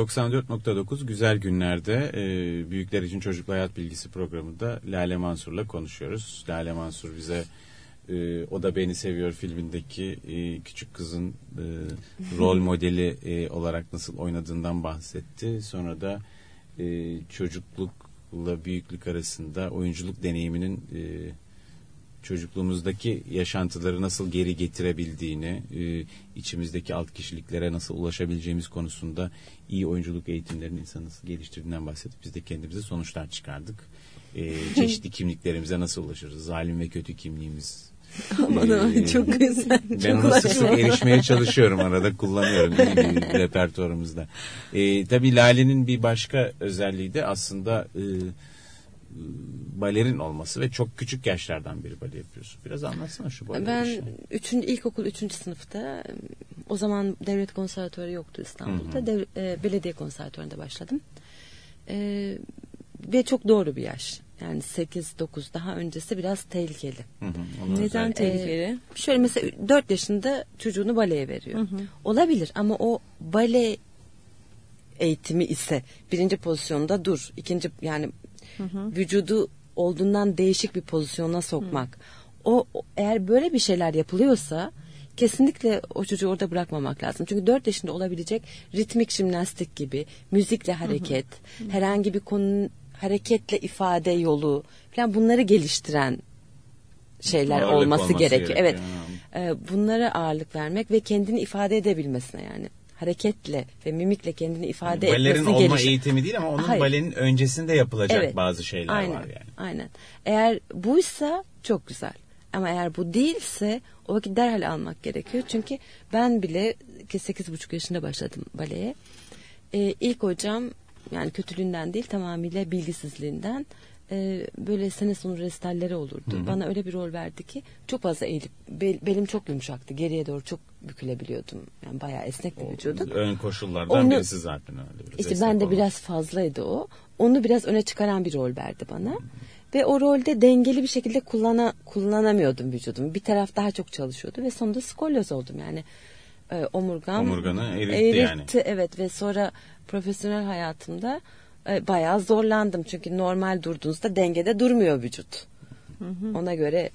94.9 Güzel Günler'de e, Büyükler için Çocuklu Hayat Bilgisi programında Lale Mansur'la konuşuyoruz. Lale Mansur bize e, O da Beni Seviyor filmindeki e, küçük kızın e, rol (laughs) modeli e, olarak nasıl oynadığından bahsetti. Sonra da e, çocuklukla büyüklük arasında oyunculuk deneyiminin e, çocukluğumuzdaki yaşantıları nasıl geri getirebildiğini, e, içimizdeki alt kişiliklere nasıl ulaşabileceğimiz konusunda iyi oyunculuk eğitimlerinin insanı nasıl geliştirdiğinden bahsedip biz de kendimize sonuçlar çıkardık. E, çeşitli (laughs) kimliklerimize nasıl ulaşırız? Zalim ve kötü kimliğimiz. Aman aman çok güzel. Ben çok onu sık sık erişmeye çalışıyorum arada kullanıyorum repertuarımızda. E, tabii Lale'nin bir başka özelliği de aslında e, balerin olması ve çok küçük yaşlardan beri bale yapıyorsun. Biraz anlatsana şu bale Ben işini. üçüncü, ilkokul üçüncü sınıfta o zaman devlet konservatuarı yoktu İstanbul'da. Hı hı. Dev- e, belediye konservatuarında başladım. E, ve çok doğru bir yaş. Yani 8-9 daha öncesi biraz tehlikeli. Hı hı, Neden tehlikeli? Şöyle mesela 4 yaşında çocuğunu baleye veriyor. Olabilir ama o bale eğitimi ise birinci pozisyonda dur. ikinci yani vücudu olduğundan değişik bir pozisyona sokmak. O o- eğer böyle bir şeyler yapılıyorsa kesinlikle o çocuğu orada bırakmamak lazım. Çünkü 4 yaşında olabilecek ritmik jimnastik gibi, müzikle hareket, herhangi bir konunun hareketle ifade yolu falan bunları geliştiren şeyler Ağırlık olması, olması gerekiyor. gerekiyor. Evet. E, bunlara ağırlık vermek ve kendini ifade edebilmesine yani hareketle ve mimikle kendini ifade Balerin etmesi olma geliş- eğitimi değil ama onun Hayır. balenin öncesinde yapılacak Evet. bazı şeyler aynen, var yani. Aynen. Eğer buysa çok güzel. Ama eğer bu değilse o vakit derhal almak gerekiyor. Çünkü ben bile ki 8,5 yaşında başladım baleye. Ee, ilk hocam yani kötülüğünden değil tamamıyla bilgisizliğinden e, böyle sene sonu restalleri olurdu. Bana öyle bir rol verdi ki çok fazla eğilip bel- belim çok yumuşaktı. Geriye doğru çok bükülebiliyordum. Yani bayağı esnek bir vücudum. Ön koşullardan Onu- birisi zaten öyle. Biraz İşte ben de olmak. biraz fazlaydı o. Onu biraz öne çıkaran bir rol verdi bana. Ve o rolde dengeli bir şekilde kullana, kullanamıyordum vücudumu. Bir taraf daha çok çalışıyordu ve sonunda skolyoz oldum yani. E, omurgam Omurganı eritti yani. evet ve sonra profesyonel hayatımda e, bayağı zorlandım. Çünkü normal durduğunuzda dengede durmuyor vücut. Ona göre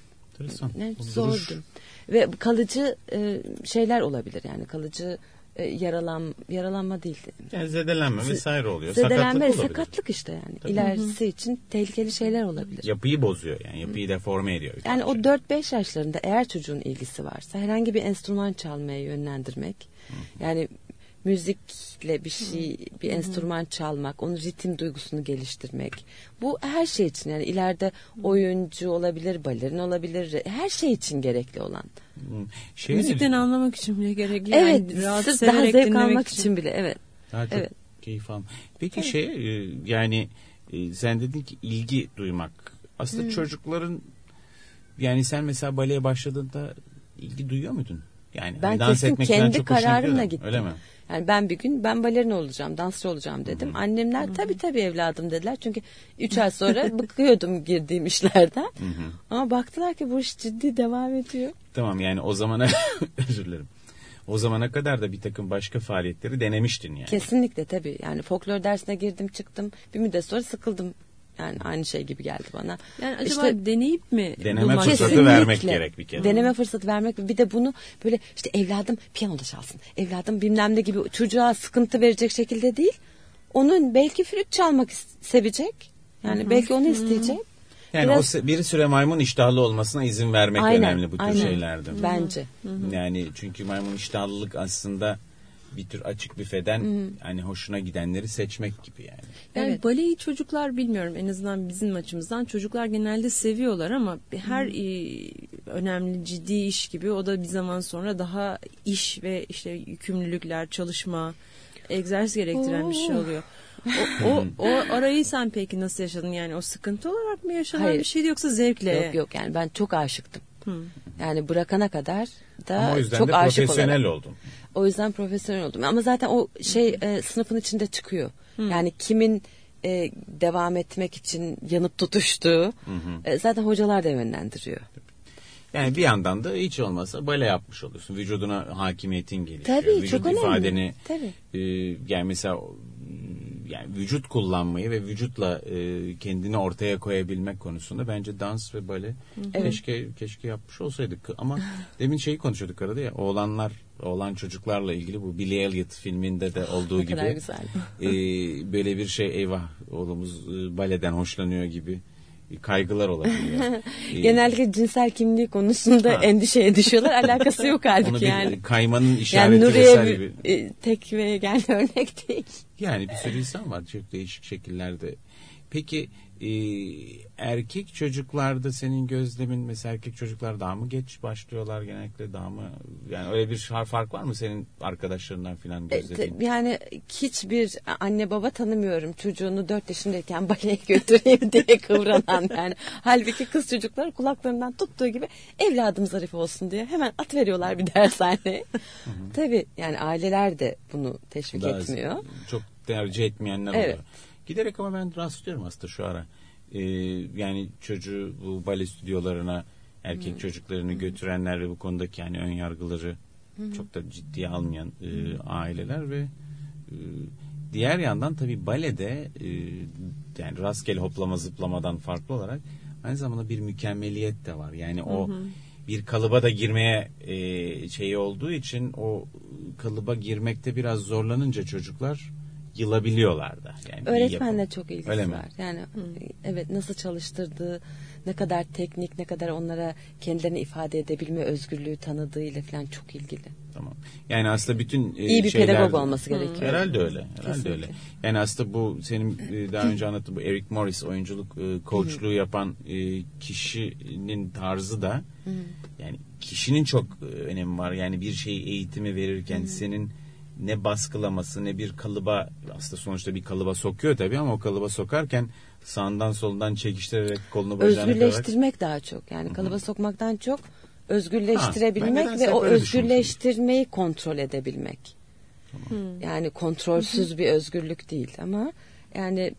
ne, zordu. Ve kalıcı e, şeyler olabilir yani kalıcı e, yaralan yaralanma değil. Yani zedelenme vesaire oluyor. Zedelenme sakatlık olabilir. sakatlık işte yani. İlerisi için tehlikeli şeyler olabilir. Yapıyı bozuyor yani yapıyı deforme ediyor. Yani o Şey. 4-5 yaşlarında eğer çocuğun ilgisi varsa herhangi bir enstrüman çalmaya yönlendirmek. Yani müzikle bir şey, bir enstrüman çalmak, onun ritim duygusunu geliştirmek. Bu her şey için yani ileride oyuncu olabilir, balerin olabilir, her şey için gerekli olan. Şey Müzikten ne- anlamak için bile gerekli. evet, Yani rahat daha zevk almak için. bile evet. Daha çok Evet. keyif alma. Peki şey e, yani e, sen dedin ki ilgi duymak. Aslında Hmm. çocukların yani sen mesela baleye başladığında ilgi duyuyor muydun? Yani Ben hani dans kesin etmek kendi kararımla gittim. Öyle mi? Yani ben bir gün ben balerin olacağım, dansçı olacağım dedim. Annemler tabii tabii evladım dediler. Çünkü üç ay sonra (laughs) bıkıyordum girdiğim işlerden. Ama baktılar ki bu iş ciddi devam ediyor. Tamam yani o zamana (laughs) özür dilerim. O zamana kadar da bir takım başka faaliyetleri denemiştin yani. Kesinlikle tabii. Yani folklor dersine girdim çıktım. Bir müddet sonra sıkıldım. Yani aynı şey gibi geldi bana. Yani acaba İşte- deneyip mi Deneme bulmak fırsatı? Kesinlikle. vermek gerek bir kere. Deneme fırsatı vermek bir de bunu böyle işte evladım piyanoda çalsın. Evladım bilmem ne gibi çocuğa sıkıntı verecek şekilde değil. Onun belki flüt çalmak sevecek. Yani belki onu isteyecek. Yani Biraz- o bir süre maymun iştahlı olmasına izin vermek Aynen, önemli bu tür aynen. şeylerde. Bence. Yani çünkü maymun iştahlılık aslında bir tür açık büfeden hani hoşuna gidenleri seçmek gibi yani. Yani Evet. baleyi çocuklar bilmiyorum en azından bizim açımızdan çocuklar genelde seviyorlar ama her e, önemli ciddi iş gibi o da bir zaman sonra daha iş ve işte yükümlülükler, çalışma, egzersiz gerektiren bir şey Oo. oluyor. O, o, (laughs) o arayı sen peki nasıl yaşadın? Yani o sıkıntı olarak mı yaşanan Hayır. bir şeydi yoksa zevkle? Yok yok yani ben çok aşıktım. Yani bırakana kadar da Ama o yüzden çok de aşık profesyonel olarak. oldun. O yüzden profesyonel oldum. Ama zaten o şey e, sınıfın içinde çıkıyor. Yani kimin e, devam etmek için yanıp tutuştuğu e, zaten hocalar da yönlendiriyor. Yani bir yandan da hiç olmasa bale yapmış oluyorsun. Vücuduna hakimiyetin gelişiyor. Tabii, Vücut çok önemli. ifadeni Tabii. e, yani mesela yani vücut kullanmayı ve vücutla e, kendini ortaya koyabilmek konusunda bence dans ve bale keşke keşke yapmış olsaydık. Ama (laughs) demin şeyi konuşuyorduk arada ya oğlanlar oğlan çocuklarla ilgili bu Billy Elliot filminde de olduğu gibi e, (laughs) böyle bir şey eyvah oğlumuz e, baleden hoşlanıyor gibi kaygılar olabiliyor. (laughs) Genellikle cinsel kimliği konusunda Ha. endişeye düşüyorlar. (laughs) Alakası yok onu halbuki bir yani. kaymanın işareti Yani Nuriye vesaire bir, bir- e, tek ve gel (laughs) örnek değil. Yani bir sürü insan var çok değişik şekillerde. Peki e, erkek çocuklarda senin gözlemin mesela erkek çocuklar daha mı geç başlıyorlar genellikle daha mı yani öyle bir fark var mı senin arkadaşlarından filan E, gözlediğin? Yani hiçbir anne baba tanımıyorum çocuğunu 4 yaşındayken (laughs) baleye götüreyim diye kıvranan yani. Halbuki kız çocuklar kulaklarından tuttuğu gibi evladım zarif olsun diye hemen at veriyorlar bir dershaneye. Tabii yani aileler de bunu teşvik Daha etmiyor. Çok tercih etmeyenler Evet. oluyor. Giderek ama ben rastlıyorum aslında şu ara. E, yani çocuğu bu bale stüdyolarına erkek çocuklarını götürenler ve bu konudaki yani ön yargıları çok da ciddiye almayan e, aileler ve e, diğer yandan tabii balede e, yani rastgele hoplama zıplamadan farklı olarak aynı zamanda bir mükemmeliyet de var. Yani o bir kalıba da girmeye e, şeyi olduğu için o kalıba girmekte biraz zorlanınca çocuklar yılabiliyorlar da. Yani Öğretmenle çok ilgisi Öyle mi? var. Yani evet nasıl çalıştırdığı, ne kadar teknik, ne kadar onlara kendilerini ifade edebilme özgürlüğü tanıdığıyla falan çok ilgili. Tamam. Yani aslında bütün e, İyi bir şeyler- pedagog olması gerekiyor. Herhalde öyle. Herhalde Kesinlikle. öyle. Yani aslında bu senin e, daha önce anlattığın bu Eric Morris oyunculuk e, coachluğu yapan e, kişinin tarzı da yani kişinin çok e, önemi var. Yani bir şeyi eğitimi verirken senin ne baskılaması ne bir kalıba aslında sonuçta bir kalıba sokuyor tabii ama o kalıba sokarken sağından solundan çekiştirerek kolunu bacağını kırarak Özgürleştirmek daha çok. Yani kalıba sokmaktan çok Ha, özgürleştirebilmek nedense ve o özgürleştirmeyi kontrol edebilmek. Yani kontrolsüz bir özgürlük değil ama yani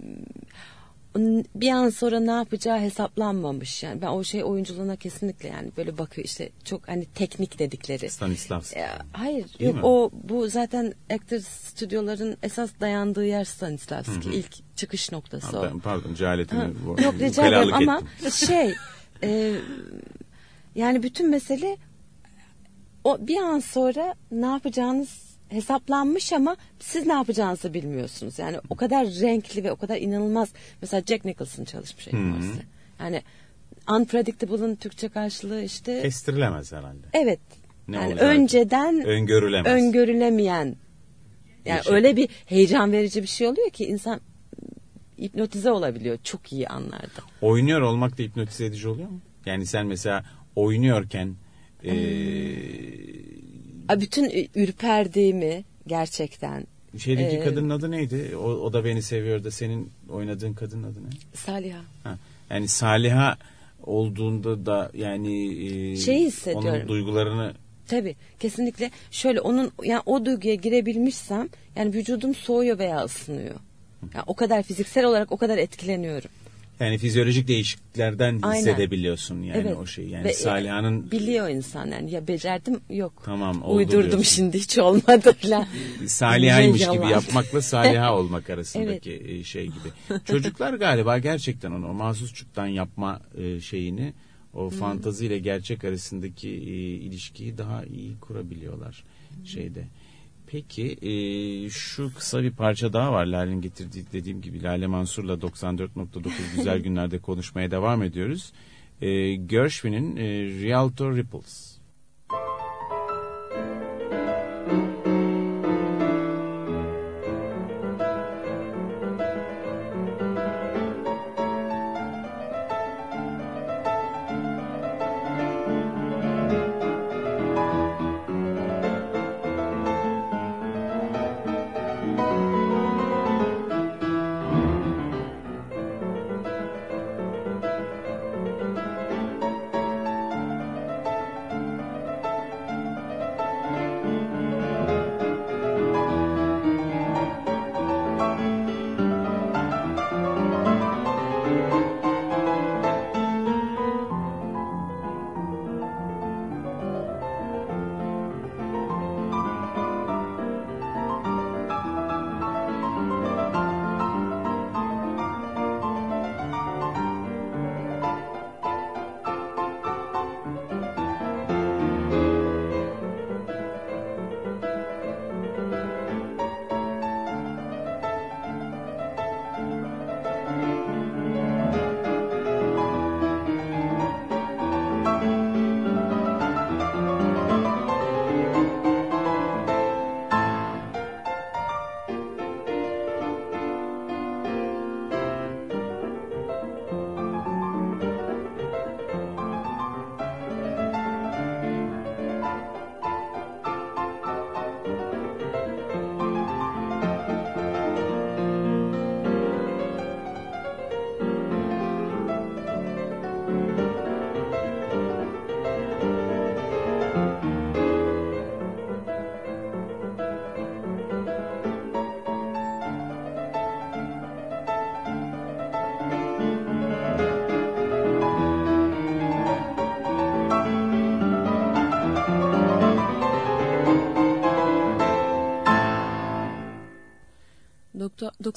bir an sonra ne yapacağı hesaplanmamış yani ben o şey oyunculuğuna kesinlikle yani böyle bakıyor işte çok hani teknik dedikleri Stanislavski. E, hayır Değil yok mi? o bu zaten actor stüdyoların esas dayandığı yer Stanislavski ilk çıkış noktası Ha, o. ben, pardon cehaletimi Ha, bu- Yok rica ederim ama (laughs) şey e, yani bütün mesele o bir an sonra ne yapacağınız hesaplanmış ama siz ne yapacağınızı bilmiyorsunuz. Yani o kadar renkli ve o kadar inanılmaz. Mesela Jack Nicholson çalışmış Eric Morris'le. Yani Unpredictable'ın Türkçe karşılığı işte Kestirilemez herhalde. evet. Ne yani önceden öngörülemez. öngörülemeyen yani şey. öyle bir heyecan verici bir şey oluyor ki insan hipnotize olabiliyor çok iyi anlarda. Oynuyor olmak da hipnotize edici oluyor mu? Yani sen mesela oynuyorken e, A, Bütün ü- ürperdiğimi gerçekten şeydeki Ee, kadının adı neydi? O, o da beni seviyor da senin oynadığın kadının adı ne? Saliha. Ha, yani Saliha olduğunda da yani e, Şeyi hissediyorum. onun duygularını Tabii kesinlikle şöyle onun yani o duyguya girebilmişsem yani vücudum soğuyor veya ısınıyor. Yani o kadar fiziksel olarak o kadar etkileniyorum. Yani fizyolojik değişikliklerden Aynen. hissedebiliyorsun yani evet. o şeyi. Yani Ve, e, Saliha'nın biliyor insan yani ya becerdim yok. Tamam, oldu Uydurdum diyorsun. şimdi hiç olmadı falan. (laughs) Saliha'ymış gibi yapmakla Saliha (laughs) olmak arasındaki e, şey gibi. (laughs) Çocuklar galiba gerçekten onu o mahsusçuktan yapma e, şeyini o fantaziyle gerçek arasındaki ilişkiyi daha iyi kurabiliyorlar şeyde. Peki e, şu kısa bir parça daha var Lale'nin getirdiği dediğim gibi Lale Mansur'la 94.9 güzel (laughs) günlerde konuşmaya devam ediyoruz. E, Gershwin'in e, Rialto Ripples.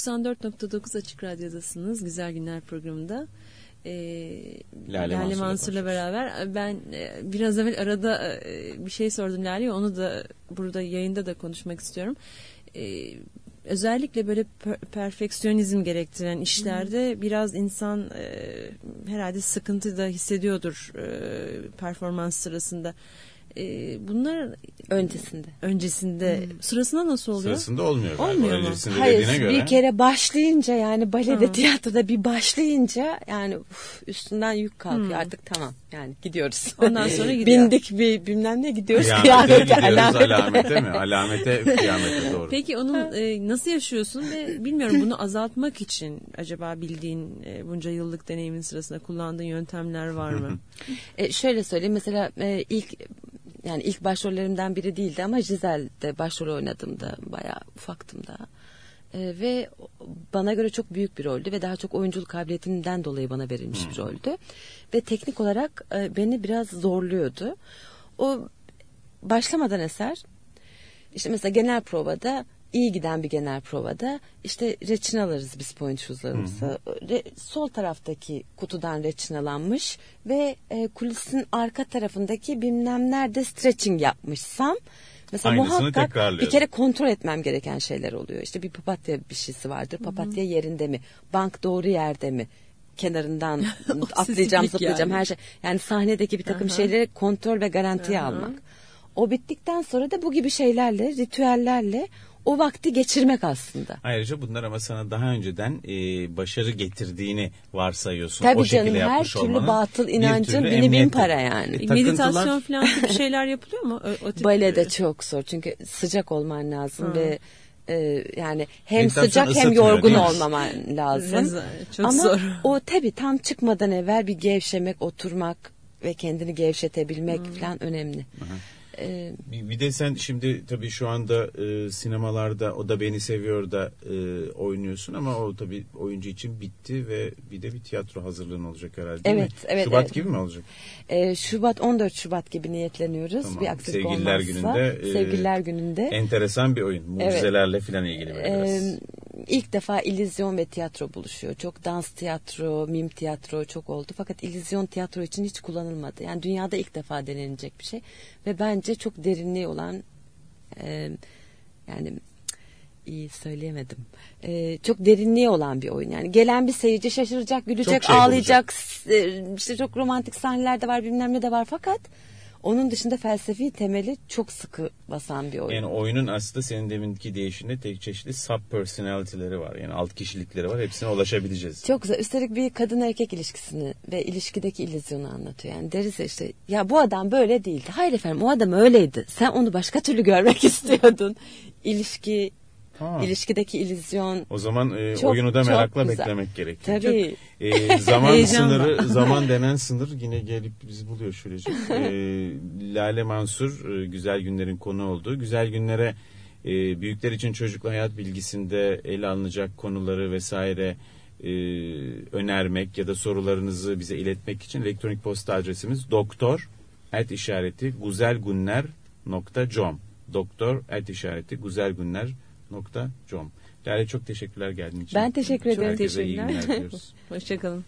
94.9 Açık Radyo'dasınız. Güzel Günler programında. E, Lale, Lale Mansur'la beraber ben e, biraz evvel arada e, bir şey sordum Lale'ye onu da burada yayında da konuşmak istiyorum. E, özellikle böyle per- perfeksiyonizm gerektiren işlerde biraz insan e, herhalde sıkıntı da hissediyordur e, performans sırasında. E, bunlar Öncesinde. öncesinde sırasında nasıl oluyor? Sırasında olmuyor. Olmuyor mu? Hayır göre. bir kere başlayınca yani balede Hı. tiyatroda bir başlayınca yani uf, üstünden yük kalkıyor artık tamam yani gidiyoruz. Ondan (laughs) sonra gidiyor. Bindik bir bilmem ne gidiyoruz kıyamete gidiyoruz alamete. alamete mi? (laughs) Alamete kıyamete doğru. Peki onun e, nasıl yaşıyorsun ve bilmiyorum bunu azaltmak için acaba bildiğin e, bunca yıllık deneyimin sırasında kullandığın yöntemler var mı? (laughs) E, şöyle söyleyeyim mesela e, ilk yani ilk başrollerimden biri değildi ama Gisel'de başrol oynadığımda bayağı ufaktım daha. E, ve bana göre çok büyük bir roldü ve daha çok oyunculuk kabiliyetinden dolayı bana verilmiş bir roldü. Ve teknik olarak e, beni biraz zorluyordu. O başlamadan eser işte mesela genel provada iyi giden bir genel provada işte reçin alırız biz point shoes'larımızı. Re- sol taraftaki kutudan reçinalanmış ve e, kulisin arka tarafındaki bilmem nerede stretching yapmışsam mesela Aynısını muhakkak bir kere kontrol etmem gereken şeyler oluyor. İşte bir papatya bir şeysi vardır. Papatya yerinde mi? Bank doğru yerde mi? kenarından (laughs) atlayacağım, zıplayacağım yani. her şey. Yani sahnedeki bir takım Aha. şeyleri kontrol ve garantiye Aha. almak. O bittikten sonra da bu gibi şeylerle, ritüellerle o vakti geçirmek aslında. Ayrıca bunlar ama sana daha önceden e, başarı getirdiğini varsayıyorsun. Tabii o şekilde canım her yapmış türlü olmanın batıl bir inancın türlü bini bin para yani. E, Meditasyon takıntılar- falan gibi şeyler yapılıyor mu? O, o tip- Balede çok zor çünkü sıcak olman lazım Hı. ve e, yani hem Meditasyon sıcak hem yorgun olmaman lazım. Çok Ama zor. o tabii tam çıkmadan evvel bir gevşemek, oturmak ve kendini gevşetebilmek falan önemli. E, Bir, bir de sen şimdi tabii şu anda e, sinemalarda o da beni seviyor da e, oynuyorsun ama o tabii oyuncu için bitti ve bir de bir tiyatro hazırlığın olacak herhalde değil Evet, mi? evet, Şubat evet. gibi mi olacak? e, Şubat 14 Şubat gibi niyetleniyoruz. Tamam. Bir aksilik Sevgililer olmazsa. gününde, e, Sevgililer gününde. Enteresan bir oyun. Mucizelerle falan ilgili böyle biraz. Ee, ilk defa illüzyon ve tiyatro buluşuyor. Çok dans tiyatro, mim tiyatro çok oldu. Fakat illüzyon tiyatro için hiç kullanılmadı. Yani dünyada ilk defa denenecek bir şey. Ve bence çok derinliği olan e, yani iyi söyleyemedim. E, çok derinliği olan bir oyun. Yani gelen bir seyirci şaşıracak, gülecek, şey ağlayacak. e, işte çok romantik sahneler de var, bilmem ne de var. Fakat onun dışında felsefi temeli çok sıkı basan bir oyun. Yani oyunun aslında senin deminki deyişinde tek çeşitli sub personality'leri var. Yani alt kişilikleri var. Hepsine ulaşabileceğiz. Çok güzel. Üstelik bir kadın erkek ilişkisini ve ilişkideki illüzyonu anlatıyor. Yani deriz ya işte ya bu adam böyle değildi. Hayır efendim o adam öyleydi. Sen onu başka türlü görmek (laughs) istiyordun. İlişki, Ha. ilişkideki illüzyon. O zaman e, Çok, oyunu da merakla güzel. beklemek gerekiyor. Tabii. E, (laughs) zaman sınırı, zaman (laughs) denen sınır yine gelip bizi buluyor şöylece. E, Lale Mansur e, güzel günlerin konu oldu. Güzel günlere e, büyükler için çocuklu hayat bilgisinde ele alınacak konuları vesaire e, önermek ya da sorularınızı bize iletmek için elektronik posta adresimiz doktor et işareti guzelgunler.com doktor et işareti guzelgunler.com Lale çok teşekkürler geldiğin için. Ben teşekkür ederim. Herkese iyi Teşekkürler. (laughs) Hoşçakalın.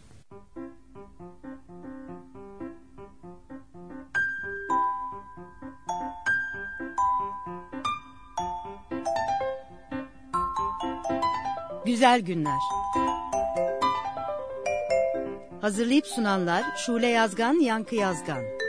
Güzel günler. Hazırlayıp sunanlar Şule Yazgan, Yankı Yazgan.